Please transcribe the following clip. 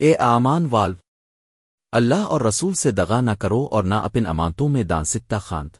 اے آمان والو، اللہ اور رسول سے دغا نہ کرو اور نہ اپن امانتوں میں دانستہ خاند۔